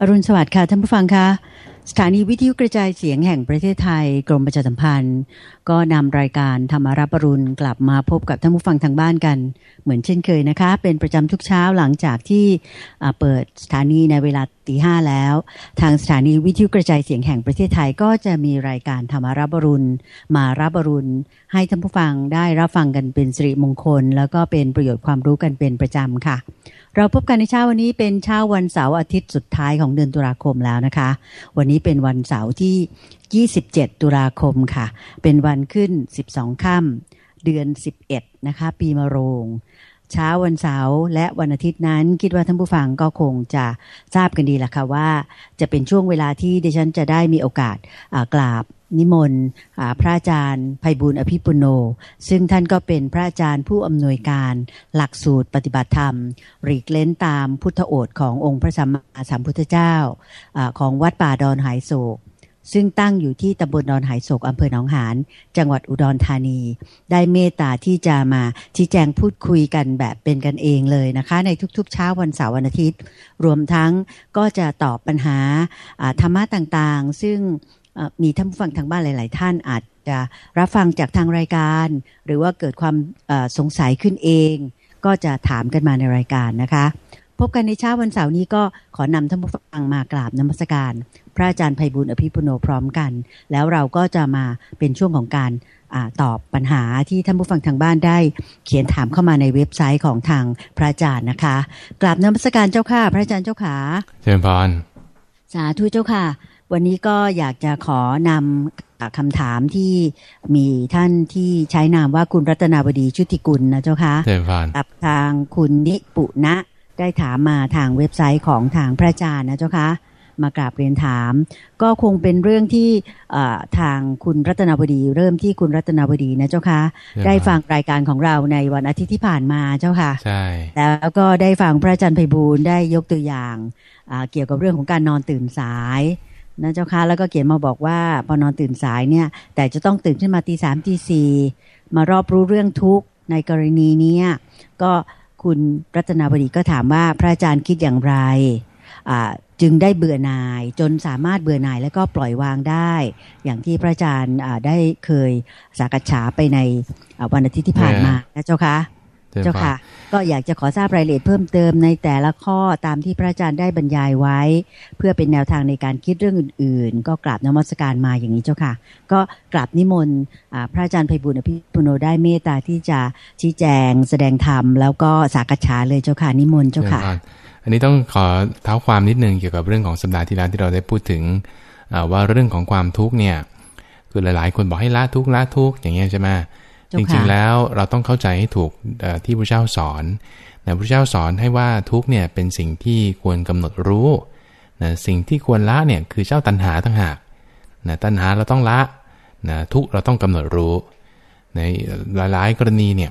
อรุณสวัสดิ์ค่ะท่านผู้ฟังคะสถานีวิทยุกระจายเสียงแห่งประเทศไทย กรมประชาสัมพันธ์ ก็นำรายการธรรมารับปรุณกลับมาพบกับท่านผู้ฟังทางบ้านกัน เหมือนเช่นเคยนะคะ เป็นประจำทุกเช้าหลังจากที่เปิดสถานีในเวลาตีห้าแล้ว ทางสถานีวิทยุกระจายเสียงแห่งประเทศไทยก็จะมีรายการธรรมารับปรุณมารับปรุณให้ท่านผู้ฟังได้รับฟังกันเป็นสิริมงคล แล้วก็เป็นประโยชน์ความรู้กันเป็นประจำค่ะ เราพบกันในเช้าวันนี้เป็นเช้าวันเสาร์อาทิตย์สุดท้ายของเดือนตุลาคมแล้วนะคะ วันนี้เป็นวันเสาร์ที่ 27 ตุลาคมค่ะ เป็นวันขึ้น 12 ค่ำเดือน 11 นะคะ ปีมะโรง เช้าวันเสาร์และวันอาทิตย์นั้น คิดว่าท่านผู้ฟังก็คงจะทราบกันดีละค่ะว่า จะเป็นช่วงเวลาที่ดิฉันจะได้มีโอกาสกราบ นิมนต์พระอาจารย์ภัยบุญอภิปุโน ซึ่งท่านก็เป็นพระอาจารย์ผู้อำนวยการหลักสูตรปฏิบัติธรรมหลีกเล้นตามพุทธโอษขององค์พระสัมมาสัมพุทธเจ้าอของวัดป่าดอนหายโศก ซึ่งตั้งอยู่ที่ตำบลดอนหายโศกอำเภอหนองหานจังหวัดอุดรธานี ได้เมตตาที่จะมาชี้แจงพูดคุยกันแบบเป็นกันเองเลยนะคะ ในทุกๆ เช้าวันเสาร์วันอาทิตย์ รวมทั้งก็จะตอบปัญหาธรรมะต่างๆ ซึ่ง มีท่านผู้ฟังทางบ้านหลาย ๆ ท่านอาจจะรับฟังจากทางรายการ หรือว่าเกิดความสงสัยขึ้นเอง ก็จะถามกันมาในรายการนะคะ พบกันในเช้าวันเสาร์นี้ก็ขอนำท่านผู้ฟังมากราบนมัสการ พระอาจารย์ไพบุญอภิปุโนพร้อมกัน แล้วเราก็จะมาเป็นช่วงของการอตอบปัญหาที่ท่านผู้ฟังทางบ้านได้ เขียนถามเข้ามาในเว็บไซต์ของทางพระอาจารย์นะคะกราบนมัสการเจ้าค่ะ พระอาจารย์เจ้าขาเชิญพรสาธุเจ้าค่ะ วันนี้ก็อยากจะขอนำคำถามที่มีท่านที่ใช้นามว่าคุณรัตนาบดีชุติกุลนะเจ้าคะกับทางคุณนิปุณะได้ถามมาทางเว็บไซต์ของทางพระอาจารย์นะเจ้าคะมากราบเรียนถาม ก็คงเป็นเรื่องที่ทางคุณรัตนาบดี เริ่มที่คุณรัตนาบดีนะเจ้าคะได้ฟังรายการของเราในวันอาทิตย์ที่ผ่านมาเจ้าค่ะใช่แล้วก็ได้ฟังพระอาจารย์ไพบูลได้ยกตัวอย่างเกี่ยวกับเรื่องของการนอนตื่นสาย นะเจ้าค่ะแล้วก็เขียนมาบอกว่าพอนอนตื่นสายเนี่ย แต่จะต้องตื่นขึ้นมาตีสามตีสี่มารอบรู้เรื่องทุกข์ในกรณีนี้ก็คุณรัตนาบดีก็ถามว่าพระอาจารย์คิดอย่างไรจึงได้เบื่อหน่ายจนสามารถเบื่อหน่ายแล้วก็ปล่อยวางได้ อย่างที่พระอาจารย์ได้เคยสักษาไปในวันอาทิตย์ที่ผ่านมานะเจ้าคะ เจ้าค่ะ ก็อยากจะขอทราบรายละเอียดเพิ่มเติมในแต่ละข้อตามที่พระอาจารย์ได้บรรยายไว้ เพื่อเป็นแนวทางในการคิดเรื่องอื่น ๆ ก็กราบนมัสการมาอย่างนี้เจ้าค่ะ ก็กราบนิมนต์พระอาจารย์ไพบุญอภิปุโนได้เมตตาที่จะชี้แจง แสดงธรรมแล้วก็สักษาเลยเจ้าค่ะนิมนต์เจ้าค่ะ อันนี้ต้องขอเท้าความนิดนึงเกี่ยวกับเรื่องของสัปดาห์ที่แล้วที่เราได้พูดถึงว่าเรื่องของความทุกข์เนี่ยคือหลายๆ คนบอกให้ละทุกข์ละทุกข์อย่างเงี้ยใช่ไหม จริงๆแล้วเราต้องเข้าใจให้ถูกที่พระเจ้าสอนนะพระเจ้าสอนให้ว่าทุกเนี่ยเป็นสิ่งที่ควรกำหนดรู้นะสิ่งที่ควรละเนี่ยคือเจ้าตัณหาทั้งหากนะตัณหาเราต้องละนะทุกเราต้องกำหนดรู้ ในหลายๆกรณีเนี่ย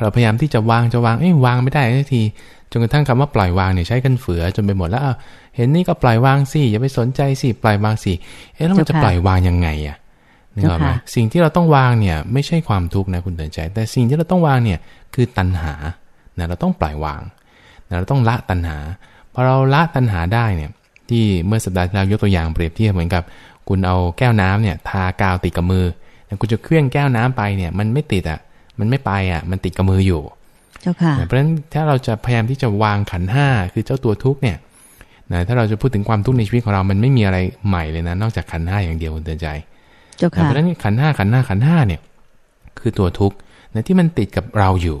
เราพยายามที่จะวางจะวางเอ้ยวางไม่ได้ทันทีจนกระทั่งคำว่าปล่อยวางเนี่ยใช้กันเฟือจนไปหมดแล้วเห็นนี่ก็ปล่อยวางสิอย่าไปสนใจสิปล่อยวางสิเอ๊ะแล้วมันจะปล่อยวางยังไงอะ นึกออกไหมสิ่งที่เราต้องวางเนี่ยไม่ใช่ความทุกข์นะคุณเตือนใจ แต่สิ่งที่เราต้องวางเนี่ยคือตัณหานะเราต้องปล่อยวางนะเราต้องละตัณหาพอเราละตัณหาได้เนี่ยที่เมื่อสัปดาห์ที่แล้วยกตัวอย่างเปรียบเทียบเหมือนกับ คุณเอาแก้วน้ำเนี่ยทากาวติดกับมือแล้วคุณจะเคลื่อนแก้วน้ำไปเนี่ยมันไม่ติดอะมันไม่ไปอะมันติดกับมืออยู่เจ้าค่ะเพราะฉะนั้นถ้าเราจะพยายามที่จะวางขันห้าคือเจ้าตัวทุกเนี่ยนะถ้าเราจะพูดถึงความทุกข์ในชีวิตของเรา มันไม่มีอะไรใหม่เลยนะ นอกจากขันห้าอย่างเดียวคุณเตือนใจ เพราะฉะนั้นขันห้าขันห้าขันห้าเนี่ย คือตัวทุกข์นะที่มันติดกับเราอยู่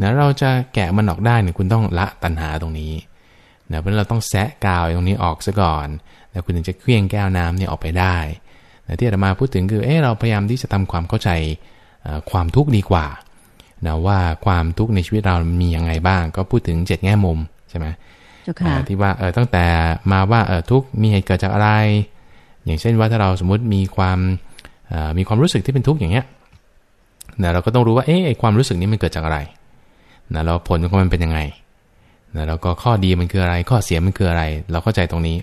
นะเราจะแกะมันออกได้เนี่ยคุณต้องละตัณหาตรงนี้นะเพราะเราต้องแซะกาวตรงนี้ออกซะก่อนแล้วคุณถึงจะเคลื่องแก้วน้ำเนี่ยออกไปได้นะที่อาตมาพูดถึงคือเออเราพยายามที่จะทำความเข้าใจความทุกข์ดีกว่านะว่าความทุกข์ในชีวิตเรามียังไงบ้าง ก็พูดถึงเจ็ดแง่มุมใช่ไหมที่ว่าเออตั้งแต่มาว่าเออทุกมีเหตุเกิดจากอะไร อย่างเช่นว่าถ้าเราสมมติมีความ มีความรู้สึกที่เป็นทุกข์อย่างเงี้ยนะเราก็ต้องรู้ว่าเอ๊ะความรู้สึกนี้มันเกิดจากอะไรนะแล้วผลของมันเป็นยังไงนะแล้วก็ข้อดีมันคืออะไร ข้อเสียมันคืออะไร เราเข้าใจตรงนี้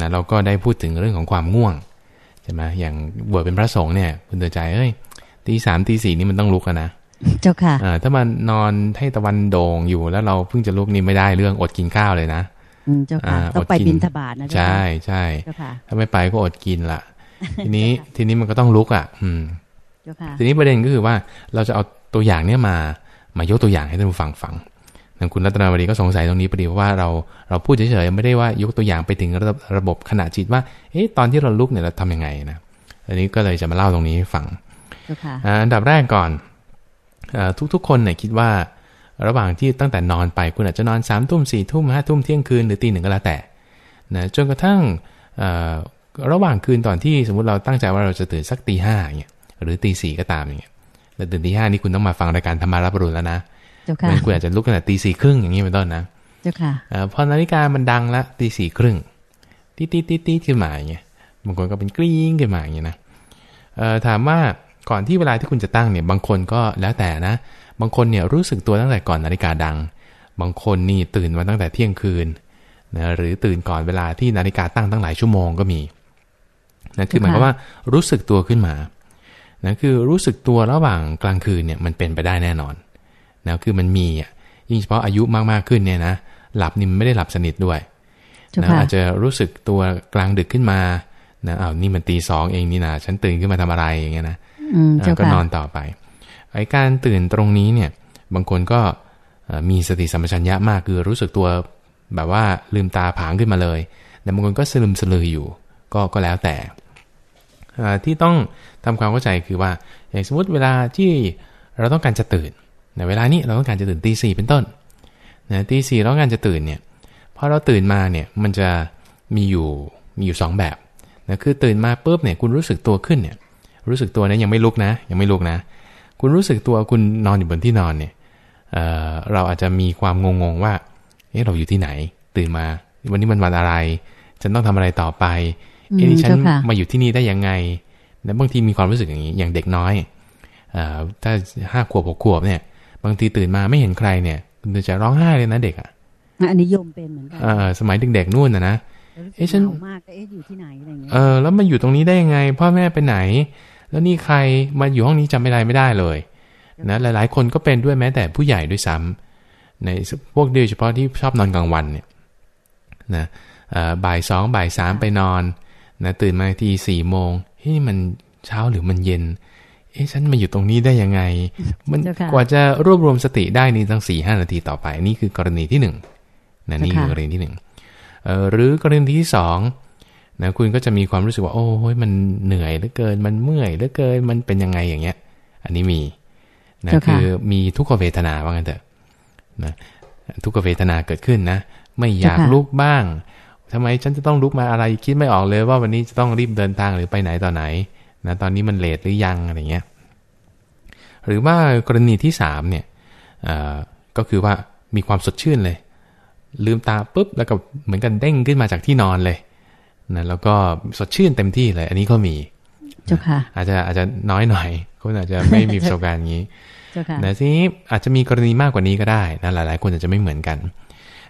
นะเราก็ได้พูดถึงเรื่องของความง่วงใช่ไหมอย่างบวชเป็นพระสงฆ์เนี่ย คุณเตือนใจเอ้ยตีสามตีสี่นี่มันต้องลุกนะเจ้าค่ะถ้ามันนอนให้ตะวันโด่งอยู่แล้วเราเพิ่งจะลุกนี่ไม่ได้เรื่องอดกินข้าวเลยนะเจ้าค่ะต้องไปบินทบาทนะใช่ใช่ถ้าไม่ไปก็อดกินละ ทีนี้ทีนี้มันก็ต้องลุกอะ อืมทีนี้ประเด็นก็คือว่าเราจะเอาตัวอย่างเนี้ยมามายกตัวอย่างให้ท่านผู้ฟังฟังทางคุณรัตนาวดีก็สงสัยตรงนี้พอดีเพราะว่าเราเราพูดเฉยๆไม่ได้ว่ายกตัวอย่างไปถึงระระบบขณะจิตว่าเอ๊ะตอนที่เราลุกเนี่ยเราทำยังไงนะอันนี้ก็เลยจะมาเล่าตรงนี้ให้ฟังอันดับแรกก่อนทุกๆคนเนี่ยคิดว่า ระหว่างที่ตั้งแต่นอนไปคุณอาจจะนอนสามทุ่มสี่ทุ่มห้าทุ่มเที่ยงคืนหรือตีหนึ่งก็แล้วแต่นะจนกระทั่ง ระหว่างคืนตอนที่สมมุติเราตั้งใจว่าเราจะตื่นสักตีห้าเนี่ยหรือตีสี่ก็ตามอย่างเงี้ยแต่ตื่นตีห้านี่คุณต้องมาฟังรายการธรรมารับรุนแล้วนะมันคุณอาจจะลุกตั้งแต่ตีสี่ครึ่งอย่างนี้เป็นต้นนะเจ้าค่ะพอนาฬิกามันดังละตีสี่ครึ่งตีตีตีตีขึ้นมาอย่างเงี้ยบางคนก็เป็นกริ้งขึ้นมาอย่างเงี้ยนะถามว่าก่อนที่เวลาที่คุณจะตั้งเนี่ย บางคนก็แล้วแต่นะ บางคนเนี่ยรู้สึกตัวตั้งแต่ก่อนนาฬิกาดัง บางคนนี่ตื่นมาตั้งแต่เที่ยงคืนนะหรือตื่นก่อนเวลาที่นาฬิกาตั้งตั้งหลายชั่วโมงก็มี นะคือหมายความว่ารู้สึกตัวขึ้นมานะคือรู้สึกตัวระหว่างกลางคืนเนี่ยมันเป็นไปได้แน่นอนนะคือมันมีอะยิ่งเฉพาะอายุมากๆขึ้นเนี่ยนะหลับนี่ไม่ได้หลับสนิทด้วยนะอาจจะรู้สึกตัวกลางดึกขึ้นมานะอ้าวนี่มันตีสองเองนี่นะฉันตื่นขึ้นมาทำอะไรอย่างเงี้ยนะก็นอนต่อไปไอ้การตื่นตรงนี้เนี่ย บางคนก็มีสติสัมปชัญญะมากคือรู้สึกตัวแบบว่าลืมตาผางขึ้นมาเลยแต่บางคนก็สลืมสลืออยู่ ก็ก็แล้วแต่ ที่ต้องทำความเข้าใจคือว่า อย่างสมมติเวลาที่เราต้องการจะตื่นในเวลานี้เราต้องการจะตื่นตีสี่เป็นต้นนะตีสี่เราต้องการจะตื่นเนี่ยพอเราตื่นมาเนี่ยมันจะมีอยู่มีอยู่ 2 แบบนะคือตื่นมาปุ๊บเนี่ยคุณรู้สึกตัวขึ้นเนี่ยรู้สึกตัวนะยังไม่ลุกนะ ยังไม่ลุกนะ คุณรู้สึกตัวคุณนอนอยู่บนที่นอนเนี่ยเเราอาจจะมีความงงๆว่าเอ๊ะเราอยู่ที่ไหน ตื่นมา วันนี้มันวันอะไร ฉันต้องทำอะไรต่อไป เอ๊ะฉันมาอยู่ที่นี่ได้ยังไงแล้วบางทีมีความรู้สึกอย่างนี้ อย่างเด็กน้อยอถ้าห้าขวบหกขวบเนี่ย บางทีตื่นมาไม่เห็นใครเนี่ยคุณจะร้องไห้เลยนะเด็กอะอันนี้ยมเป็นเหมือนกันสมัยเด็กๆนู่นนะนะเอ๊ะฉันมากเอ๊ะอยู่ที่ไหนอะไรเงี้ยเออแล้วมันอยู่ตรงนี้ได้ยังไง พ่อแม่ไปไหน แล้วนี่ใครมาอยู่ห้องนี้จำไม่ได้ไม่ได้เลยนะหลาย ๆ คนก็เป็นด้วยแม้แต่ผู้ใหญ่ด้วยซ้ำในพวกโดยเฉพาะที่ชอบนอนกลางวันเนี่ยนะบ่ายสองบ่ายสามไปนอน นะตื่นมาทีสี่โมงเฮ้ยมันเช้าหรือมันเย็น เอ๊ะฉันมาอยู่ตรงนี้ได้ยังไง มันกว่าจะรวบรวมสติได้นี่ตั้งสี่ห้านาทีต่อไป นี่คือกรณีที่หนึ่งนะนี่คือกรณีที่หนึ่งหรือกรณีที่สองนะคุณก็จะมีความรู้สึกว่า โอ้ยมันเหนื่อยเหลือเกิน มันเมื่อยเหลือเกิน มันเป็นยังไงอย่างเงี้ย อันนี้มีนะคือมีทุกขเวทนาว่างั้นเถอะนะทุกขเวทนาเกิดขึ้นนะ ไม่อยากลุกบ้าง ทำไมฉันจะต้องลุกมาอะไรคิดไม่ออกเลยว่าวันนี้จะต้องรีบเดินทางหรือไปไหนต่อไหนนะตอนนี้มันเลทหรือยังอะไรเงี้ยหรือว่ากรณีที่สามเนี่ยก็คือว่ามีความสดชื่นเลย ลืมตาปุ๊บแล้วก็เหมือนกันเด้งขึ้นมาจากที่นอนเลยนะแล้วก็สดชื่นเต็มที่เลย อันนี้ก็มีเจ้าค่ะ อาจจะอาจจะน้อยหน่อยคนอาจจะไม่มีประสบการณ์อย่างนี้นะทีนี้อาจจะมีกรณีมากกว่านี้ก็ได้นะหลาย ๆ คนอาจจะไม่เหมือนกัน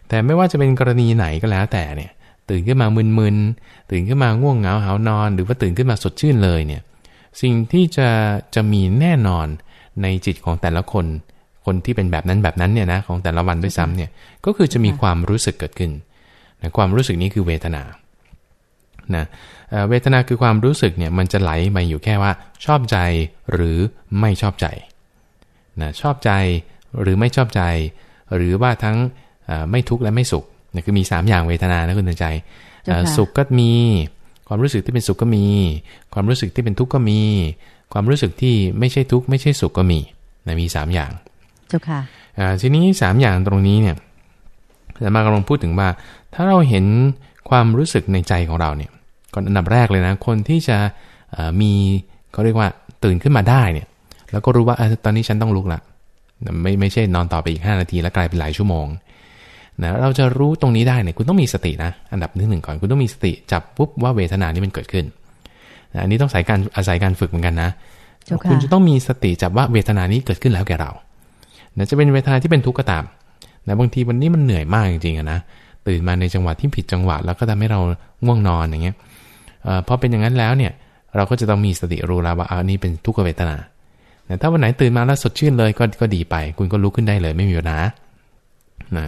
แต่ไม่ว่าจะเป็นกรณีไหนก็แล้วแต่เนี่ย ตื่นขึ้นมามึนๆ ตื่นขึ้นมาง่วงเหงาหานอน หรือว่าตื่นขึ้นมาสดชื่นเลยเนี่ย สิ่งที่จะจะมีแน่นอนในจิตของแต่ละคน คนที่เป็นแบบนั้นแบบนั้นเนี่ยนะของแต่ละวันด้วยซ้ำเนี่ย ก็คือจะมีความรู้สึกเกิดขึ้นนะความรู้สึกนี้คือเวทนานะเวทนาคือความรู้สึกเนี่ยมันจะไหลมาอยู่แค่ว่าชอบใจหรือไม่ชอบใจนะชอบใจหรือไม่ชอบใจ หรือว่าทั้งไม่ทุกข์และไม่สุข นี่คือมี3อย่างเวทนานะคุณตืนใจสุขก็มี ความรู้สึกที่เป็นสุขก็มี ความรู้สึกที่เป็นทุกข์ก็มี ความรู้สึกที่ไม่ใช่ทุกข์ไม่ใช่สุขก็มีนะมี3อย่างเจ้าค่ะทีนี้3อย่างตรงนี้เนี่ยจะมากำลังพูดถึงว่า ถ้าเราเห็นความรู้สึกในใจของเราเนี่ยก่อนอันดับแรกเลยนะ คนที่จะมีเขาเรียกว่าตื่นขึ้นมาได้เนี่ย แล้วก็รู้ว่าตอนนี้ฉันต้องลุกละไม่ไม่ใช่นอนต่อไปอีก 5 นาทีแล้วกลายเป็นหลายชั่วโมง นะเราจะรู้ตรงนี้ได้เนี่ยคุณต้องมีสตินะ อันดับหนึ่งหนึ่งก่อนคุณต้องมีสติจับปุ๊บว่าเวทนานี้มันเกิดขึ้นนะอันนี้ต้องอาศัยการอาศัยการฝึกเหมือนกันนะคุณจะต้องมีสติจับว่าเวทนานี้เกิดขึ้นแล้วแก่เรานะจะเป็นเวทนาที่เป็นทุกข์ก็ตามนะบางทีวันนี้มันเหนื่อยมากจริงๆนะตื่นมาในจังหวะที่ผิดจังหวะแล้วก็ทำให้เราง่วงนอนอย่างเงี้ยพอเป็นอย่างนั้นแล้วเนี่ยเราก็จะต้องมีสติรู้แล้วว่าอันนี้เป็นทุกขเวทนาแต่ถ้าวันไหนตื่นมาแล้วสดชื่นเลยก็ก็ดีไป คุณก็ลุกขึ้นได้เลยไม่มีปัญหานะ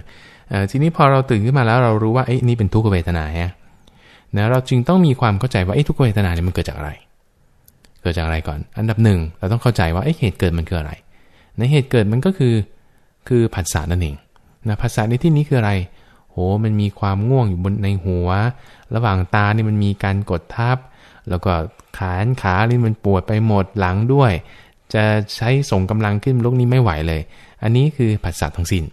ทีนี้พอเราตื่นขึ้นมาแล้วเรารู้ว่าไอ้นี่เป็นทุกขเวทนาฮะนะเราจึงต้องมีความเข้าใจว่าไอ้ทุกขเวทนาเนี่ยมันเกิดจากอะไร เกิดจากอะไรก่อน อันดับหนึ่งเราต้องเข้าใจว่าไอ้เหตุเกิดมันคืออะไร ในเหตุเกิดมันก็คือคือผัสสะนั่นเองนะผัสสะในที่นี้คืออะไรโหมันมีความง่วงอยู่บนในหัว ระหว่างตานี่มันมีการกดทับ แล้วก็ขานขานี่มันปวดไปหมดหลังด้วย จะใช้ส่งกำลังขึ้นลุกนี้ไม่ไหวเลย อันนี้คือผัสสะทั้งสิน้น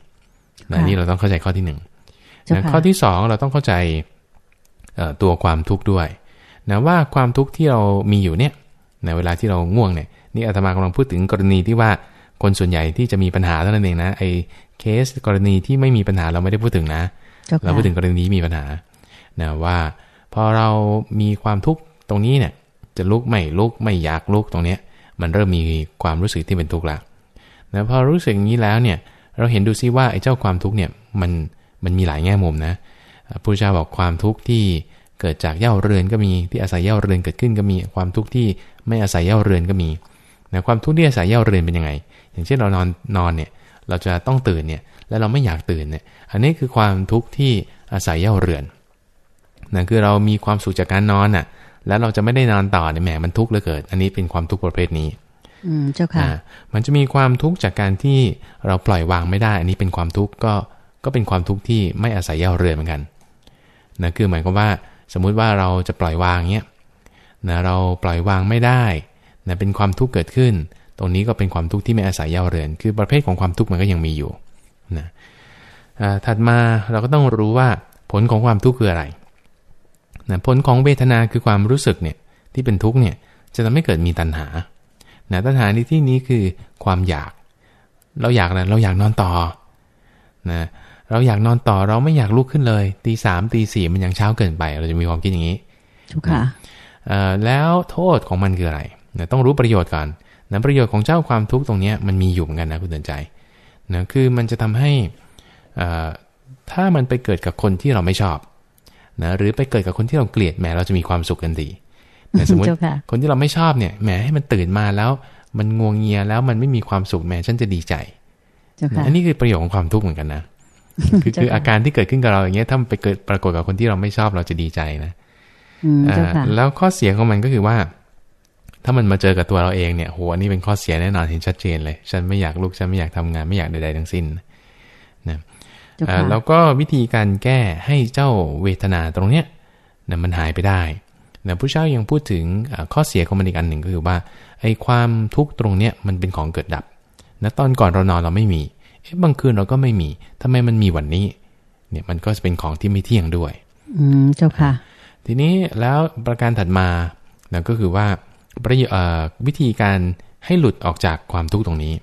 นี่เราต้องเข้าใจข้อที่หนึ่งนะข้อที่สองเราต้องเข้าใจตัวความทุกข์ด้วยนะว่าความทุกข์ที่เรามีอยู่เนี่ยในเวลาที่เราง่วงเนี่ยนี่อาตมากำลังพูดถึงกรณีที่ว่าคนส่วนใหญ่ที่จะมีปัญหาเท่านั้นเองนะไอ้เคสกรณีที่ไม่มีปัญหาเราไม่ได้พูดถึงนะ เราพูดถึงกรณีมีปัญหานะว่าพอเรามีความทุกข์ตรงนี้เนี่ย จะลุกไม่ลุกไม่อยากลุกตรงเนี้ย มันเริ่มมีความรู้สึกที่เป็นทุกข์ละนะพอรู้สึกอย่างนี้แล้วเนี่ย เราเห็นดูซิว่าไอ้เจ้าความทุกข์เนี่ยมันมันมีหลายแง่มุมนะพระเจ้าบอกความทุกข์ที่เกิดจากเย่าเรือนก็มีที่อาศัยเย่าเรือนเกิดขึ้นก็มี ความทุกข์ที่ไม่อาศัยเย่าเรือนก็มีนะความทุกข์ที่อาศัยเย่าเรือนเป็นยังไง อย่างเช่นเรานอนนอนเนี่ยเราจะต้องตื่นเนี่ยแล้วเราไม่อยากตื่นเนี่ยอันนี้คือความทุกข์ที่อาศัยเย่าเรือนนั่นคือเรามีความสุขจากการนอนน่ะแล้วเราจะไม่ได้นอนต่อเนี่ยแหมมันทุกข์เหลือเกินอันนี้เป็นความทุกข์ประเภทนี้ อืมเจ้าค่ะมันจะมีความทุกข์จากการที่เราปล่อยวางไม่ได้ อันนี้เป็นความทุกข์ก็ก็เป็นความทุกข์ที่ไม่อาศัยเย่าเรือนเหมือนกันนะคือหมายความว่าสมมุติว่าเราจะปล่อยวางเนี้ยนะเราปล่อยวางไม่ได้นะเป็นความทุกข์เกิดขึ้น ตรงนี้ก็เป็นความทุกข์ที่ไม่อาศัยเย่าเรือน คือประเภทของความทุกข์มันก็ยังมีอยู่นะถัดมาเราก็ต้องรู้ว่าผลของความทุกข์คืออะไรนะผลของเวทนาคือความรู้สึกเนี่ยที่เป็นทุกข์เนี่ยจะทำให้เกิดมีตัณหา นะตัณหาในที่นี้คือความอยาก เราอยากอะไรเราอยากนอนต่อนะเราอยากนอนต่อเราไม่อยากลุกขึ้นเลยตีสามตีสี่มันยังเช้าเกินไป เราจะมีความคิดอย่างนี้ถูกค่ะแล้วโทษของมันคืออะไรนะต้องรู้ประโยชน์ก่อนนะประโยชน์ของเจ้าความทุกข์ตรงนี้มันมีอยู่เหมือนกันนะคุณเตือนใจนะคือมันจะทำให้ถ้ามันไปเกิดกับคนที่เราไม่ชอบนะหรือไปเกิดกับคนที่เราเกลียดแหมเราจะมีความสุขกันดี นะสมมติคนที่เราไม่ชอบเนี่ยแหมให้มันตื่นมาแล้ว มันงวงเงียแล้วมันไม่มีความสุขแหมฉันจะดีใจอันนี้คือประโยชน์ของความทุกข์เหมือนกันนะคือคืออาการที่เกิดขึ้นกับเราอย่างเงี้ยถ้าไปเกิดปรากฏกับคนที่เราไม่ชอบเราจะดีใจนะแล้วข้อเสียของมันก็คือว่า ถ้ามันมาเจอกับตัวเราเองเนี่ยโหอันนี้เป็นข้อเสียแน่นอนเห็นชัดเจนเลย ฉันไม่อยากลุกฉันไม่อยากทำงานไม่อยากใดๆทั้งสิ้นนะแล้วก็วิธีการแก้ให้เจ้าเวทนาตรงเนี้ยนะมันหายไปได้ นะผู้เช่ายังพูดถึงข้อเสียของมันอีกอันหนึ่งก็คือว่าไอ้ความทุกข์ตรงเนี้ยมันเป็นของเกิดดับนะตอนก่อนเรานอนเราไม่มีเอ๊ะบางคืนเราก็ไม่มีทำไมมันมีวันนี้ เนี่ยมันก็จะเป็นของที่ไม่เที่ยงด้วย อืมเจ้าค่ะ ทีนี้แล้วประการถัดมานะก็คือว่าประโยวิธีการให้หลุดออกจากความทุกข์ตรงนี้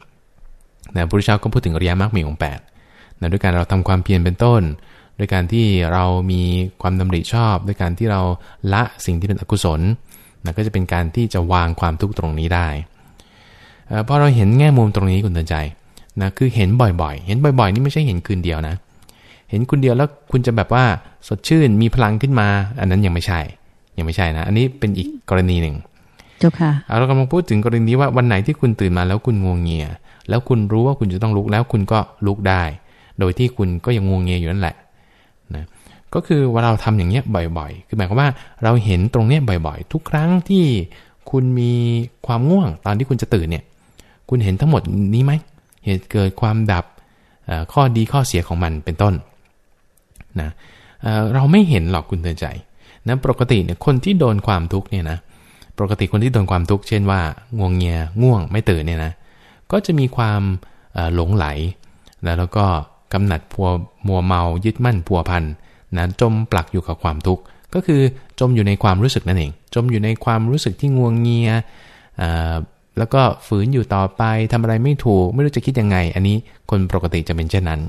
นะพระพุทธเจ้าก็พูดถึงอริยมรรคมีองค์แปดนะด้วยการเราทำความเพียรเป็นต้น ด้วยการที่เรามีความดำริชอบ ด้วยการที่เราละสิ่งที่เป็นอกุศลนะก็จะเป็นการที่จะวางความทุกข์ตรงนี้ได้พอเราเห็นแง่มุมตรงนี้คุณเตือนใจนะคือเห็นบ่อยๆ เห็นบ่อยๆ นี่ไม่ใช่เห็นคืนเดียวนะ เห็นคุณเดียวแล้วคุณจะแบบว่าสดชื่นมีพลังขึ้นมา อันนั้นยังไม่ใช่ ยังไม่ใช่นะ อันนี้เป็นอีกกรณีหนึ่งเจ้าค่ะเรากำลังพูดถึงกรณีว่าวันไหนที่คุณตื่นมาแล้วคุณงวงเงีย แล้วคุณรู้ว่าคุณจะต้องลุกแล้วคุณก็ลุกได้ โดยที่คุณก็ยังงวงเงียอยู่นั่นแหละนะ ก็คือว่าเราทำอย่างเงี้ยบ่อยๆ คือหมายความว่าเราเห็นตรงเนี้ยบ่อยๆ ทุกครั้งที่คุณมีความง่วงตอนที่คุณจะตื่นเนี่ย คุณเห็นทั้งหมดนี้ไหมเหตุเกิดความดับข้อดีข้อเสียของมันเป็นต้นนะเราไม่เห็นหรอกคุณเตือนใจนะปกติเนี่ยคนที่โดนความทุกข์เนี่ยนะปกติคนที่โดนความทุกข์เช่นว่าง่วงเงียง่วงไม่ตื่นเนี่ยนะก็จะมีความหลงไหล แล้วก็กำหนัดพัวมัวเมายึดมั่นพัวพัน นะจมปลักอยู่กับความทุกข์ก็คือจมอยู่ในความรู้สึกนั่นเอง จมอยู่ในความรู้สึกที่ง่วงเงียแล้วก็ฝืนอยู่ต่อไปทำอะไรไม่ถูก ไม่รู้จะคิดยังไง อันนี้คนปกติจะเป็นเช่นนั้น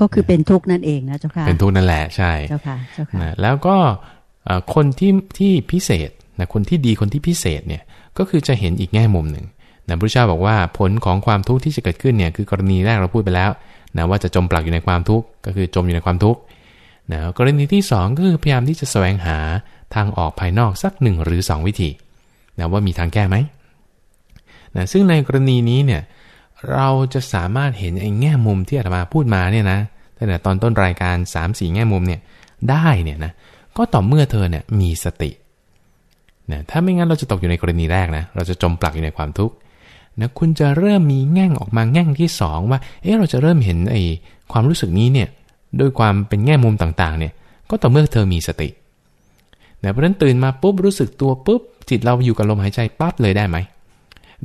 ก็คือเป็นทุกข์นั่นเองนะเจ้าค่ะเป็นทุกข์นั่นแหละใช่เจ้าค่ะเจ้าค่ะแล้วก็คนที่ที่พิเศษนะคนที่ดีคนที่พิเศษเนี่ยก็คือจะเห็นอีกแง่มุมหนึ่งนะพระเจ้าบอกว่าผลของความทุกข์ที่จะเกิดขึ้นเนี่ยคือกรณีแรกเราพูดไปแล้วนะว่าจะจมปลักอยู่ในความทุกข์ก็คือจมอยู่ในความทุกข์ นะกรณีที่ 2 ก็คือพยายามที่จะแสวงหาทางออกภายนอกสักหนึ่งหรือ 2 วิธีนะว่ามีทางแก้ไหมนะซึ่งในกรณีนี้เนี่ยเราจะสามารถเห็นไอ้แง่มุมที่อาตมาพูดมาเนี่ยนะตั้งแต่ตอนต้นรายการ3ามสี่แง่มุมเนี่ยได้เนี่ยนะก็ต่อเมื่อเธอเนี่ยมีสตินะถ้าไม่งั้นเราจะตกอยู่ในกรณีแรกนะเราจะจมปลักอยู่ในความทุกข์นะคุณจะเริ่มมีแง่งออกมาแง่งที่ 2 ว่าเออเราจะเริ่มเห็นไอ้ความรู้สึกนี้เนี่ย ด้วยความเป็นแง่มุมต่างๆเนี่ยก็ต่อเมื่อเธอมีสตินะเพราะฉะนั้นตื่นมาปุ๊บรู้สึกตัวปุ๊บจิตเราอยู่กับลมหายใจปั๊บเลยได้ไหม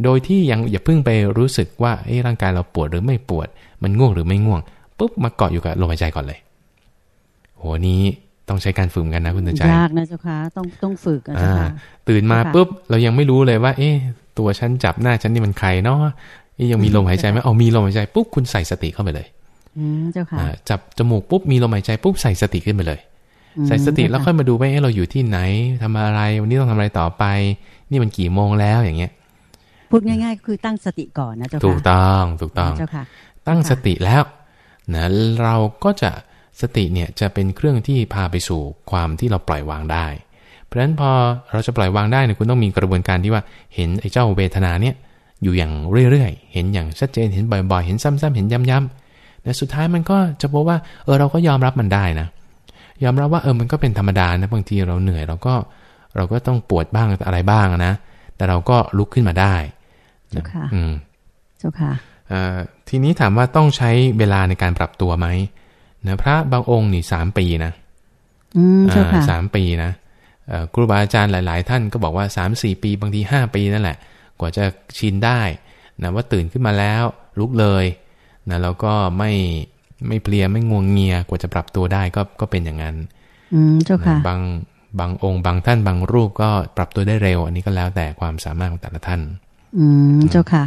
โดยที่ยังอย่าเพิ่งไปรู้สึกว่าเอ้ร่างกายเราปวดหรือไม่ปวด มันง่วงหรือไม่ง่วงปุ๊บมาเกาะอยู่กับลมหายใจก่อนเลยโหนี้ต้องใช้การฝึกกันนะคุณตืนใจยากนะเจ้าค่ะต้องต้องฝึกนะเจ้าค่ะตื่นมาปุ๊บเรายังไม่รู้เลยว่า เอ๊ะตัวฉันจับหน้าฉันนี่มันใครเนาะยังมีลมหายใจไหมเอามีลมหายใจปุ๊บคุณใส่สติเข้าไปเลยเจ้าค่ะจับจมูกปุ๊บมีลมหายใจปุ๊บใส่สติขึ้นไปเลย ใส่สติแล้วค่อยมาดูว่าเอ๊ะเราอยู่ที่ไหนทำอะไร วันนี้ต้องทำอะไรต่อไป นี่มันกี่โมงแล้วอย่างเงี้ย พูดง่ายๆ คือตั้งสติก่อนนะเจ้าค่ะถูกต้องถูกต้องเจ้าค่ะ ตั้งสติแล้วนะเราก็จะสติเนี่ยจะเป็นเครื่องที่พาไปสู่ความที่เราปล่อยวางได้ เพราะฉะนั้นพอเราจะปล่อยวางได้เนี่ยคุณต้องมีกระบวนการที่ว่าเห็นไอ้เจ้าเวทนาเนี่ยอยู่อย่างเรื่อยๆ เห็นอย่างชัดเจน เห็นบ่อยๆ เห็นซ้ำๆ เห็นย้ำๆ นะสุดท้ายมันก็จะพบว่าเออเราก็ยอมรับมันได้นะ ยอมรับว่าเออมันก็เป็นธรรมดานะบางทีเราเหนื่อยเราก็เราก็ต้องปวดบ้างอะไรบ้างนะ แต่เราก็ลุกขึ้นมาได้เจ้าค่ะอืมเจ้าค่ะทีนี้ถามว่าต้องใช้เวลาในการปรับตัวไหมนะพระบางองค์นี่สามปีนะสามปีนะครูบาอาจารย์หลาย ๆ ท่านก็บอกว่าสามสี่ปีบางทีห้าปีนั่นแหละ กว่าจะชินได้นะว่าตื่นขึ้นมาแล้วลุกเลย นะแล้วก็ไม่ไม่เพลียไม่งวงเงียกว่าจะปรับตัวได้ก็ก็เป็นอย่างนั้น อืมเจ้าค่ะบางบางองค์บางท่านบางรูปก็ปรับตัวได้เร็ว อันนี้ก็แล้วแต่ความสามารถของแต่ละท่าน อืมเจ้าค่ะ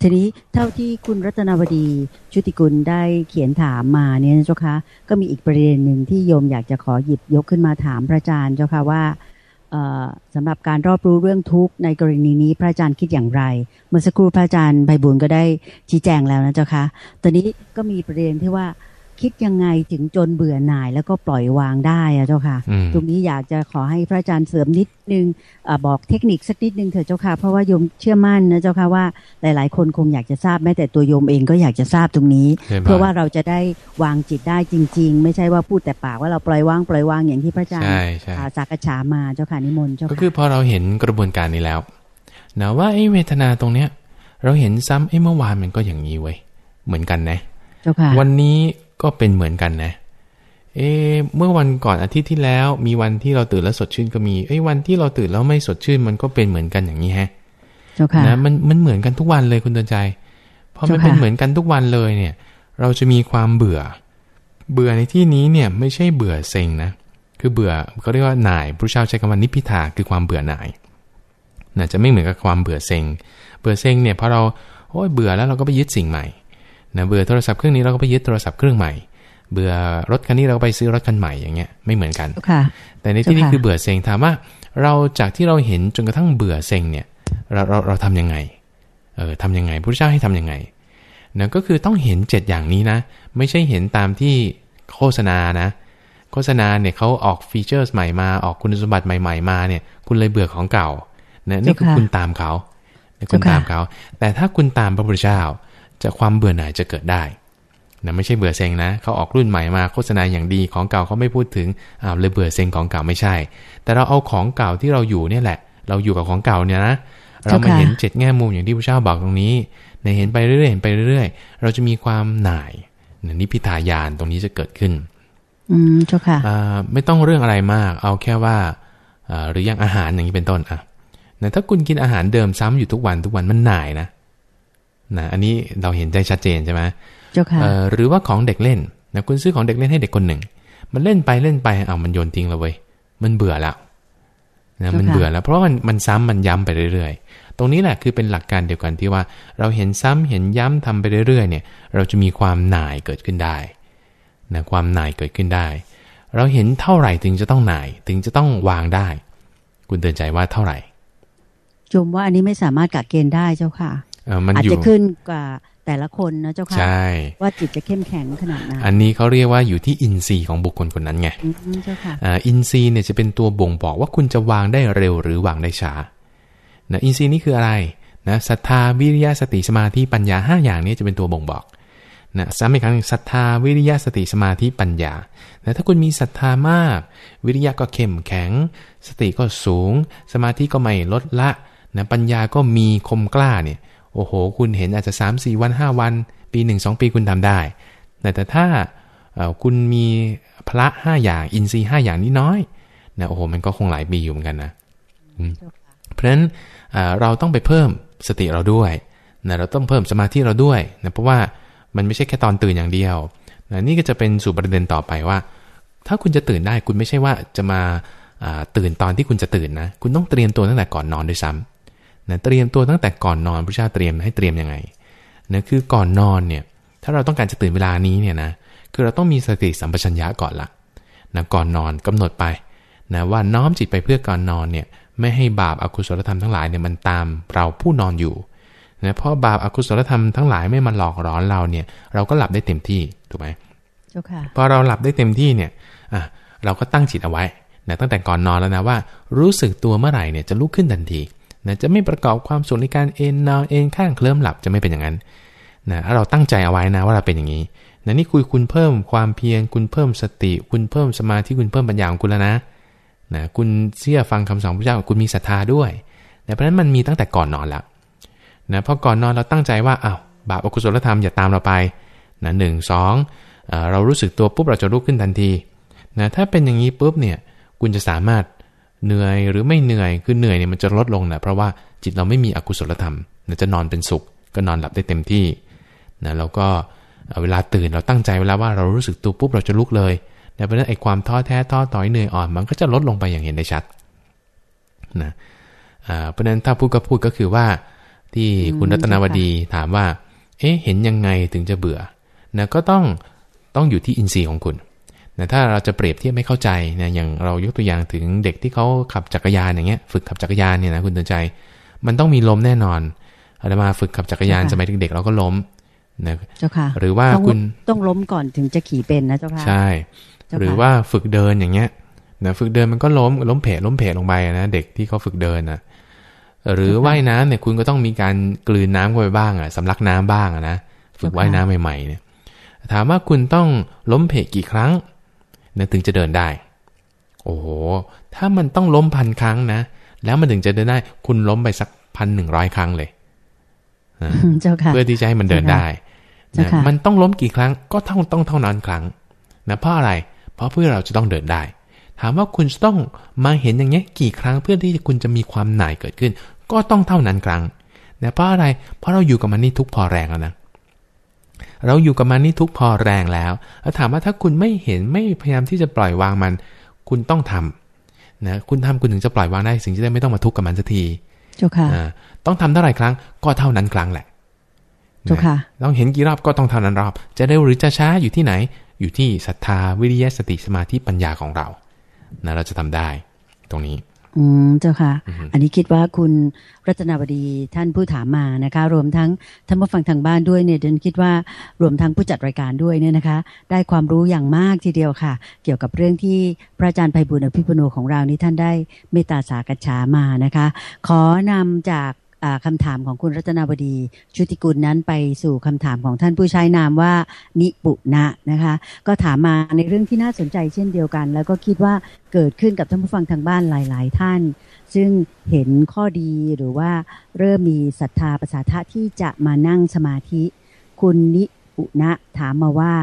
ทีนี้เท่าที่คุณรัตนวดีชุติกุลได้เขียนถามมาเนี่ยเจ้าคะก็มีอีกประเด็นหนึ่งที่โยมอยากจะขอหยิบยกขึ้นมาถามพระอาจารย์เจ้าค่ะว่า สำหรับการรอบรู้เรื่องทุกข์ในกรณีนี้พระอาจารย์คิดอย่างไร เมื่อสักครู่พระอาจารย์ใบบุญก็ได้ชี้แจงแล้วนะเจ้าคะตอนนี้ก็มีประเด็นที่ว่า คิดยังไงถึงจนเบื่อหน่ายแล้วก็ปล่อยวางได้อะเจ้าค่ะ ตรงนี้อยากจะขอให้พระอาจารย์เสริมนิดนึงอบอกเทคนิคสักนิดนึงเถอะเจ้าค่ะ เพราะว่าโยมเชื่อมั่นนะเจ้าค่ะว่าหลาย ๆ คนคงอยากจะทราบแม้แต่ตัวโยมเองก็อยากจะทราบตรงนี้ เพื่อว่าเราจะได้วางจิตได้จริง ๆ ไม่ใช่ว่าพูดแต่ปากว่าเราปล่อยวางปล่อยวางอย่างที่พระอาจารย์สักษามาเจ้าค่ะนิมนต์เจ้าค่ะก็คือพอเราเห็นกระบวนการนี้แล้วนะว่าไอ้เวทนาตรงเนี้ย เราเห็นซ้ำไอ้เมื่อวานมันก็อย่างนี้ไว้เหมือนกันนะวันนี้ ก็เป็นเหมือนกันนะ เอเมื่อวันก่อนอาทิตย์ที่แล้ว มีวันที่เราตื่นแล้วสดชื่นก็มีเอ้วันที่เราตื่นแล้วไม่สดชื่นมันก็เป็นเหมือนกันอย่างนี้ฮะนะมันมันเหมือนกันทุกวันเลยคุณเตือนใจพอมันเป็นเหมือนกันทุกวันเลยเนี่ย เราจะมีความเบื่อ เบื่อในที่นี้เนี่ยไม่ใช่เบื่อเซ็งนะคือเบื่อเขาเรียกว่าหน่ายพระเจ้าใช้คำว่านิพิทาคือความเบื่อหน่ายนะจะไม่เหมือนกับความเบื่อเซ็ง เบื่อเซ็งเนี่ยพอเราโอ้ยเบื่อแล้วเราก็ไปยึดสิ่งใหม่ นะเบื่อโทรศัพท์เครื่องนี้เราก็ไปยึดโทรศัพท์เครื่องใหม่ เบื่อรถคันนี้เราก็ไปซื้อรถคันใหม่อย่างเงี้ยไม่เหมือนกันแต่ในที่นี้คือเบื่อเซ็งถามว่า เราจากที่เราเห็นจนกระทั่งเบื่อเซ็งเนี่ย เราเราเราทำยังไงเออทำยังไงพระเจ้าให้ทํำยังไงนะก็คือต้องเห็นเจ็ดอย่างนี้นะ ไม่ใช่เห็นตามที่โฆษณานะ โฆษณาเนี่ยเขาออกฟีเจอร์ใหม่มาออกคุณสมบัติใหม่ ๆ มาเนี่ย คุณเลยเบื่อของเก่านะนี่คือคุณตามเขาคุณตามเขา แต่ถ้าคุณตามพระพุทธเจ้า จะความเบื่อหน่ายจะเกิดได้นะไม่ใช่เบื่อเซ็งนะเขาออกรุ่นใหม่มาโฆษณาอย่างดีของเก่าเขาไม่พูดถึงอ้าวเลยเบื่อเซ็งของเก่าไม่ใช่ แต่เราเอาของเก่าที่เราอยู่เนี่ยแหละ เราอยู่กับของเก่าเนี่ยนะเรามาเห็นเจ็ดแง่มุมอย่างที่พระเจ้าบอกตรงนี้ในเห็นไปเรื่อยๆเห็นไปเรื่อยๆ เราจะมีความหน่ายนิพิทายานตรงนี้จะเกิดขึ้น อืมเจ้าค่ะไม่ต้องเรื่องอะไรมาก เอาแค่ว่าหรืออย่างอาหารอย่างนี้เป็นต้นอะถ้าคุณกินอาหารเดิมซ้ำอยู่ทุกวันทุกวันมันหน่ายนะ นะอันนี้เราเห็นได้ชัดเจนใช่ไหมเจ้าค่ะหรือว่าของเด็กเล่นนะคุณซื้อของเด็กเล่นให้เด็กคนหนึ่ง มันเล่นไปเล่นไปเอามันโยนทิ้งแล้วเว้ยมันเบื่อแล้วนะมันเบื่อแล้ว เพราะมันมันซ้ำมันย้ำไปเรื่อยๆ ตรงนี้แหละคือเป็นหลักการเดียวกันที่ว่า เราเห็นซ้ำเห็นย้ำทำไปเรื่อยๆ เนี่ย เราจะมีความหน่ายเกิดขึ้นได้นะความหน่ายเกิดขึ้นได้ เราเห็นเท่าไหร่ถึงจะต้องหน่ายถึงจะต้องวางได้ คุณเตือนใจว่าเท่าไหร่จมว่าอันนี้ไม่สามารถกะเกณฑ์ได้เจ้าค่ะมัน อาจจะขึ้นกว่าแต่ละคนนะเจ้าค่ะใช่ว่าจิตจะเข้มแข็งขนาดนั้นอันนี้เขาเรียกว่าอยู่ที่อินทรีย์ของบุคคลคนนั้นไงเจ้าค่ะอินทรีย์เนี่ยจะเป็นตัวบ่งบอกว่าคุณจะวางได้เร็วหรือวางได้ช้านะอินทรีย์นี่คืออะไรนะศรัทธาวิริยะสติสมาธิปัญญาห้าอย่างนี้จะเป็นตัวบ่งบอกนะซ้ำอีกครั้งศรัทธาวิริยะสติสมาธิปัญญาแต่ถ้าคุณมีศรัทธามาก วิริยะก็เข้มแข็ง สติก็สูง สมาธิก็ไม่ลดละนะปัญญาก็มีคมกล้าเนี่ย โอ้โห คุณเห็นอาจจะ 3 4 วัน 5 วัน ปี 1 2 ปีคุณทำได้ แต่ถ้าคุณมีพระห้าอย่างอินทรีย์ห้าอย่างนี้น้อยนะโอ้โหมันก็คงหลายปีอยู่เหมือนกันนะเพราะฉะนั้นเราต้องไปเพิ่มสติเราด้วยนะเราต้องเพิ่มสมาธิเราด้วยนะเพราะว่ามันไม่ใช่แค่ตอนตื่นอย่างเดียวนะนี่ก็จะเป็นสู่ประเด็นต่อไปว่า ถ้าคุณจะตื่นได้คุณไม่ใช่ว่าจะมาตื่นตอนที่คุณจะตื่นนะ คุณต้องเตรียมตัวตั้งแต่ก่อนนอนด้วยซ้ำ นะเตรียมตัวตั้งแต่ก่อนนอนพระเจ้าเตรียมให้เตรียมยังไงนะคือก่อนนอนเนี่ยถ้าเราต้องการจะตื่นเวลานี้เนี่ยนะคือเราต้องมีสติสัมปชัญญะก่อนละนะก่อนนอนกำหนดไปนะว่าน้อมจิตไปเพื่อก่อนนอนเนี่ยไม่ให้บาปอากุศลธรรมทั้งหลายเนี่ยมันตามเราผู้นอนอยู่นะเพราะบาปอากุศลธรรมทั้งหลายไม่มาหลอกหลอนเราเนี่ย เราก็หลับได้เต็มที่ถูกไหมเจ้าค่ะพอเราหลับได้เต็มที่เนี่ยอะเราก็ตั้งจิตเอาไว้นะตั้งแต่ก่อนนอนแล้วนะว่า รู้สึกตัวเมื่อไหร่เนี่ยจะลุกขึ้นทันที นะจะไม่ประกอบความสุขในการเอนนอนเอนข้างเคลิ้มหลับจะไม่เป็นอย่างนั้นนะถ้าเราตั้งใจเอาไว้นะว่าเราเป็นอย่างนี้นะนี่คุยคุณเพิ่มความเพียรคุณเพิ่มสติ คุณเพิ่มสมาธิคุณเพิ่มปัญญาของคุณแล้วนะนะคุณเชื่อฟังคำสอนพระเจ้าคุณมีศรัทธาด้วยนะเพราะนั้นมันมีตั้งแต่ก่อนนอนล้วนะพอก่อนนอนเราตั้งใจว่าอ้าวบาปอกุศลธรรมอย่าตามเราไปนะหนึ่งสองเรารู้สึกตัวปุ๊บเราจะลุกขึ้นทันทีนะถ้าเป็นอย่างนี้ปุ๊บเนี่ยคุณจะสามารถ เหนื่อยหรือไม่เหนื่อยคือเหนื่อยเนี่ยมันจะลดลงนะเพราะว่าจิตเราไม่มีอกุศลธรรมนะจะนอนเป็นสุข ก็นอนหลับได้เต็มที่นะแล้วก็เวลาตื่นเราตั้งใจเวลาว่าเรารู้สึกตัวปุ๊บเราจะลุกเลยเพราะฉะนั้นไอ้ความท้อแท้ท้อต่อยเหนื่อยอ่อนมันก็จะลดลงไปอย่างเห็นได้ชัดนะเพราะฉะนั้นถ้าพูดก็พูดก็คือว่าที่คุณรัตนวดีถามว่า เอ๊ะเห็นยังไงถึงจะเบื่อนะก็ต้องต้องอยู่ที่อินทรีย์ของคุณ นะถ้าเราจะเปรียบเทียบไม่เข้าใจนะอย่างเรายกตัวอย่างถึงเด็กที่เขาขับจักรยานอย่างเงี้ยฝึกขับจักรยานเนี่ยนะคุณเตือนใจ มันต้องมีล้มแน่นอนอาตมาฝึกขับจักรยานสมัยเด็กๆเราก็ล้มนะเจ้าค่ะ หรือว่าคุณต้องล้มก่อนถึงจะขี่เป็นนะเจ้าค่ะใช่ หรือว่าฝึกเดินอย่างเงี้ยนะฝึกเดินมันก็ล้มล้มเพลล้มเพลลงไปนะเด็กที่เขาฝึกเดินนะหรือว่ายน้ำเนี่ยคุณก็ต้องมีการกลืนน้ำเข้าไปบ้างอะสำลักน้ำบ้างอะนะฝึกว่ายน้ำใหม่ๆเนี่ยถามว่าคุณต้องล้มเพกกี่ครั้งเนี่ยถึงจะเดินได้ โอ้โห ถ้ามันต้องล้มพันครั้งนะ แล้วมันถึงจะเดินได้ คุณล้มไปสักพันหนึ่งร้อยครั้งเลยเพื่อที่จะให้มันเดินได้มันต้องล้มกี่ครั้งก็ต้องต้องเท่านั้นครั้งนะเพราะอะไร เพราะเพื่อเราจะต้องเดินได้ ถามว่าคุณต้องมาเห็นอย่างเงี้ยกี่ครั้งเพื่อที่คุณจะมีความหน่ายเกิดขึ้น ก็ต้องเท่านั้นครั้งนะเพราะอะไร เพราะเราอยู่กับมันนี่ทุกพอแรงแล้วนะ เราอยู่กับมันนี่ทุกพอแรงแล้ว แล้วถามว่าถ้าคุณไม่เห็นไม่พยายามที่จะปล่อยวางมัน คุณต้องทำนะคุณทำคุณถึงจะปล่อยวางได้สิ่งที่ได้ไม่ต้องมาทุกข์กับมันสักทีเจ้าค่ะต้องทำเท่าไหร่ครั้งก็เท่านั้นครั้งแหละเจ้าค่ะต้องเห็นกี่รอบก็ต้องเท่านั้นรอบ จะเร็วหรือจะช้าอยู่ที่ไหน อยู่ที่ศรัทธาวิริยะสติสมาธิปัญญาของเรานะเราจะทำได้ ตรงนี้ อืมเจ้าค่ะ อันนี้คิดว่าคุณรัตนาวดีท่านผู้ถามมานะคะ รวมทั้งท่านผู้ฟังทางบ้านด้วยเนี่ยเดนคิดว่ารวมทั้งผู้จัดรายการด้วยเนี่ยนะคะ ได้ความรู้อย่างมากทีเดียวค่ะ เกี่ยวกับเรื่องที่พระอาจารย์ไพบุญอภิปุโนของเรานี้ท่านได้เมตตาสากัจฉามานะคะ ขอนำจาก คำถามของคุณรัตนบดีชุติกุลนั้นไปสู่คำถามของท่านผู้ใช้นามว่านิปุณะนะคะ ก็ถามมาในเรื่องที่น่าสนใจเช่นเดียวกัน แล้วก็คิดว่าเกิดขึ้นกับท่านผู้ฟังทางบ้านหลาย ๆ ท่าน ซึ่งเห็นข้อดีหรือว่าเริ่มมีศรัทธาประสาทะที่จะมานั่งสมาธิ คุณนิปุณะถามมาว่า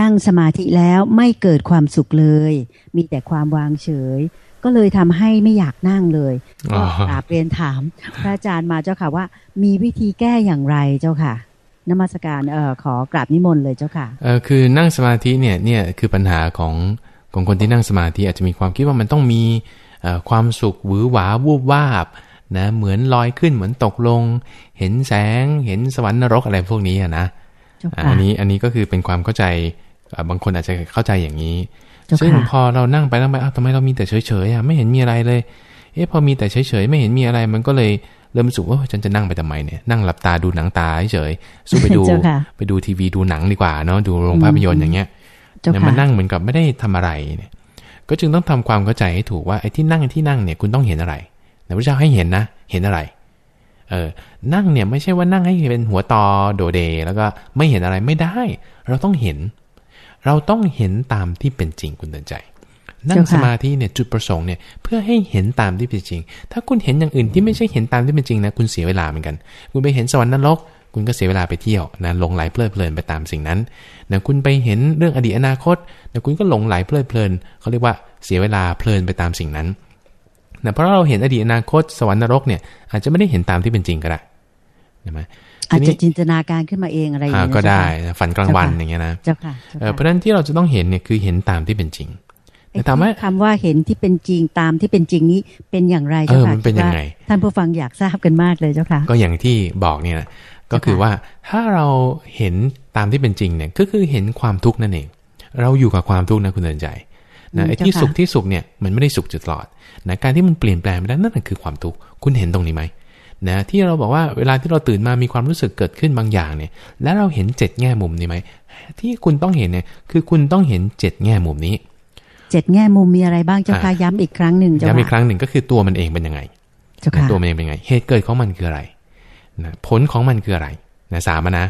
นั่งสมาธิแล้วไม่เกิดความสุขเลย มีแต่ความวางเฉย ก็เลยทำให้ไม่อยากนั่งเลยก็กราบเรียนถาม พระอาจารย์มาเจ้าค่ะว่า มีวิธีแก้อย่างไรเจ้าค่ะนมัสการเอ่อขอกราบนิมนต์เลยเจ้าค่ะเออคือนั่งสมาธิเนี่ยเนี่ยคือปัญหาของของคนที่นั่งสมาธิอาจจะมีความคิดว่ามันต้องมีความสุขหวือหวาวูบวาบนะเหมือนลอยขึ้นเหมือนตกลง เห็นแสงเห็นสวรรค์นรกอะไรพวกนี้นะอันนี้อันนี้ก็คือเป็นความเข้าใจบางคนอาจจะเข้าใจอย่างนี้ ซึ่งพอเรานั่งไปนั่งไปอ้าวทำไมเรามีแต่เฉยๆอะไม่เห็นมีอะไรเลย เอ๊ะพอมีแต่เฉยๆไม่เห็นมีอะไรมันก็เลยเริ่มสุกว่าฉันจะนั่งไปทำไมเนี่ยนั่งหลับตาดูหนังตาเฉยๆสู้ไปดูไปดูทีวีดูหนังดีกว่าเนาะดูโรงภาพยนตร์อย่างเงี้ยเนี่ยมันนั่งเหมือนกับไม่ได้ทำอะไรเนี่ย ก็จึงต้องทำความเข้าใจให้ถูกว่าไอ้ที่นั่งที่นั่งเนี่ยคุณต้องเห็นอะไรพระเจ้าให้เห็นนะ เห็นอะไร เออ นั่งเนี่ยไม่ใช่ว่านั่งให้เป็นหัวตอโดเด แล้วก็ไม่เห็นอะไรไม่ได้ เราต้องเห็น เราต้องเห็นตามที่เป็นจริงคุณเตือนใจ นั่งสมาธิเนี่ยจุดประสงค์เนี่ยเพื่อให้เห็นตามที่เป็นจริง ถ้าคุณเห็นอย่างอื่นที่ไม่ใช่เห็นตามที่เป็นจริงนะคุณเสียเวลาเหมือนกัน คุณไปเห็นสวรรค์นรกคุณก็เสียเวลาไปเที่ยวนะหลงไหลเพลิดเพลินไปตามสิ่งนั้นนะคุณไปเห็นเรื่องอดีตอนาคตนะคุณก็หลงไหลเพลิดเพลินเขาเรียกว่าเสียเวลาเพลินไปตามสิ่งนั้นนะเพราะเราเห็นอดีตอนาคตสวรรค์นรกเนี่ยอาจจะไม่ได้เห็นตามที่เป็นจริงก็ได้ใช่ไหมอาจจะจินตนาการขึ้นมาเองอะไรอย่างเงี้ยก็ได้ฝันกลางวันอย่างเงี้ยนะเจ้าค่ะเพราะฉะนั้นที่เราจะต้องเห็นเนี่ยคือเห็นตามที่เป็นจริงแต่ถามว่าคำว่าเห็นที่เป็นจริงตามที่เป็นจริงนี้เป็นอย่างไรเจ้าค่ะมันเป็นยังไงท่านผู้ฟังอยากทราบกันมากเลยเจ้าค่ะก็อย่างที่บอกเนี่ยก็คือว่าถ้าเราเห็นตามที่เป็นจริงเนี่ยก็คือเห็นความทุกข์นั่นเอง เราอยู่กับความทุกข์นะคุณเดินใจนะไอ้ที่สุขที่สุขเนี่ยมันไม่ได้สุขจุดตลอดนะการที่มันเปลี่ยนแปลงไปได้นั่นคือความทุกข์คุณเห็นตรงนี้ไหม นะที่เราบอกว่าเวลาที่เราตื่นมามีความรู้สึกเกิดขึ้นบางอย่างเนี่ย แล้วเราเห็นเจ็ดแง่มุมนี้ไหมที่คุณต้องเห็นเนี่ยคือคุณต้องเห็นเจ็ดแง่มุมนี้เจ็ดแง่มุมมีอะไรบ้างเจ้าค่ะย้ำอีกครั้งหนึ่งย้ำอีกครั้งหนึ่งก็คือตัวมันเองเป็นยังไงตัวมันเองเป็นยังไง เหตุเกิดของมันคืออะไรนะผลของมันคืออะไรนะสามนะ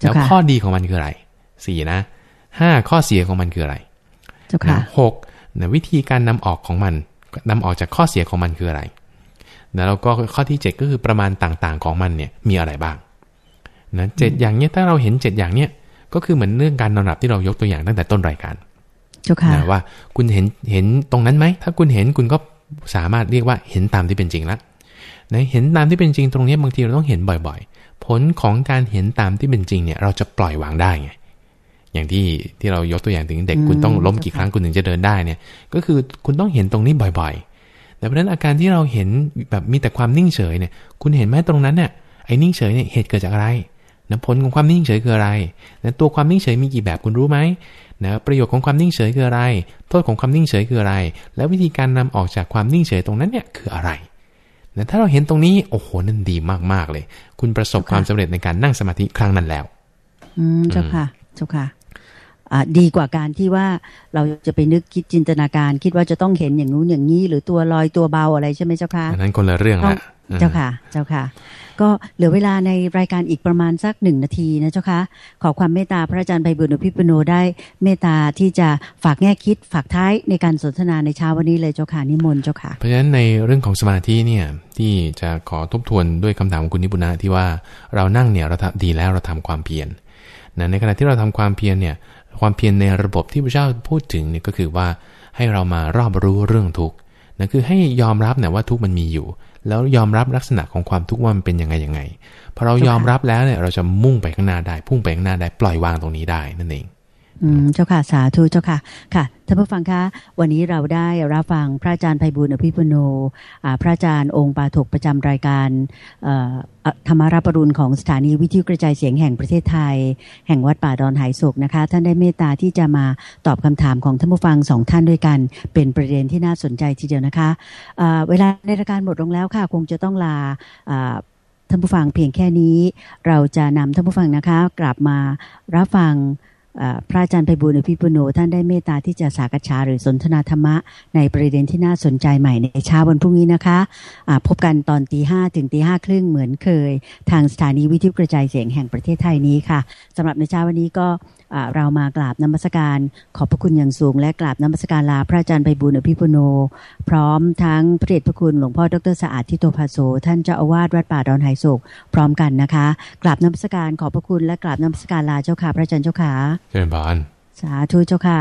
แล้วข้อดีของมันคืออะไรสี่นะห้าข้อเสียของมันคืออะไรนะหกนะวิธีการนำออกของมันนำออกจากข้อเสียของมันคืออะไร นะแล้วก็ข้อที่เจ็ดก็คือประมาณต่างๆของมันเนี่ยมีอะไรบ้างนะเจ็ดอย่างเนี้ยถ้าเราเห็นเจ็ดอย่างเนี้ยก็คือเหมือนเรื่องการนอนหลับที่เรายกตัวอย่างตั้งแต่ต้นรายการนะว่าคุณเห็นเห็นตรงนั้นไหมถ้าคุณเห็นคุณก็สามารถเรียกว่าเห็นตามที่เป็นจริงแล้วนะเห็นตามที่เป็นจริงตรงนี้บางทีเราต้องเห็นบ่อยๆ ผลของการเห็นตามที่เป็นจริงเนี่ย เราจะปล่อยวางได้ไงอย่างที่ที่เรายกตัวอย่างถึงเด็กคุณต้องล้มกี่ครั้งคุณถึงจะเดินได้เนี่ย ก็คือคุณต้องเห็นตรงนี้บ่อยๆ แต่เพราะนั้นอาการที่เราเห็นแบบมีแต่ความนิ่งเฉยเนี่ย คุณเห็นไหมตรงนั้นเนี่ยไอ้นิ่งเฉยเนี่ยเหตุเกิดจากอะไรนะผลของความนิ่งเฉยคืออะไรนะตัวความนิ่งเฉยมีกี่แบบคุณรู้ไหมนะประโยชน์ของความนิ่งเฉยคืออะไร โทษของความนิ่งเฉยคืออะไร แล้ววิธีการนำออกจากความนิ่งเฉยตรงนั้นเนี่ยคืออะไรนะถ้าเราเห็นตรงนี้โอ้โหนั่นดีมากๆเลย คุณประสบความสำเร็จในการนั่งสมาธิครั้งนั้นแล้ว อืมเจ้าค่ะเจ้าค่ะ ดีกว่าการที่ว่าเราจะไปนึกคิดจินตนาการ คิดว่าจะต้องเห็นอย่างนู้นอย่างนี้ หรือตัวลอยตัวเบาอะไรใช่ไหมเจ้าค่ะนั้นคนละเรื่องละเจ้าค่ะ เจ้าค่ะ ก็เหลือเวลาในรายการอีกประมาณสักหนึ่งนาทีนะเจ้าค่ะ ขอความเมตตาพระอาจารย์ไพบุญอภิปุโนได้เมตตาที่จะฝากแง่คิดฝากท้ายในการสนทนาในเช้าวันนี้เลยเจ้าค่ะนิมนต์เจ้าค่ะ เพราะฉะนั้นในเรื่องของสมาธิเนี่ยที่จะขอทบทวนด้วยคำถามของคุณนิพุนะที่ว่าเรานั่งเนี่ยเราทำดีแล้วเราทำความเพียรนะในขณะที่เราทำความเพียรเนี่ย ความเพียรในระบบที่พระเจ้าพูดถึงเนี่ยก็คือว่าให้เรามารอบรู้เรื่องทุกข์นะคือให้ยอมรับเนี่ยว่าทุกข์มันมีอยู่ แล้วยอมรับลักษณะของความทุกข์ว่ามันเป็นยังไงยังไงพอเรายอมรับแล้วเนี่ยเราจะมุ่งไปข้างหน้าได้พุ่งไปข้างหน้าได้ปล่อยวางตรงนี้ได้นั่นเอง อืมเจ้าค่ะ สาธุเจ้าค่ะ ค่ะท่านผู้ฟังคะ วันนี้เราได้รับฟังพระอาจารย์ไพบุญอภิปุโนพระอาจารย์องค์ปาถกประจำรายการธรรมาราปรุณของสถานีวิทยุกระจายเสียงแห่งประเทศไทย แห่งวัดป่าดอนหายโศกนะคะ ท่านได้เมตตาที่จะมาตอบคำถามของท่านผู้ฟังสองท่านด้วยกัน เป็นประเด็นที่น่าสนใจทีเดียวนะคะเวลาในรายการหมดลงแล้วค่ะ คงจะต้องลาท่านผู้ฟังเพียงแค่นี้ เราจะนำท่านผู้ฟังนะคะ กลับมารับฟัง พระอาจารย์ไพบุญอภิปุโนท่านได้เมตตาที่จะสากษาหรือสนทนาธรรมะ ในประเด็นที่น่าสนใจใหม่ในเช้าวันพรุ่งนี้นะคะะพบกันตอนตีห้ถึงตีห้าครึ่งเหมือนเคย ทางสถานีวิทยุกระจายเสียงแห่งประเทศไทยนี้ค่ะสำหรับในเช้าวันนี้ก็เรามากราบนมัสการ ขอบพระคุณอย่างสูง และกราบนมัสการลาพระอาจารย์ไพบุญอภิปุโน พร้อมทั้งพระเดชพระคุณหลวงพ่อดรสะอาดทิโตภาโสท่านเจ้าอาวาสวัดป่าดอนไฮโศกพร้อมกันนะคะ กราบนมัสการขอบพระคุณและกราบนมัสการลาเจ้าค่ะพระอาจารย์เจ้าค่ะเชิญบานสาธุเจ้าค่ะ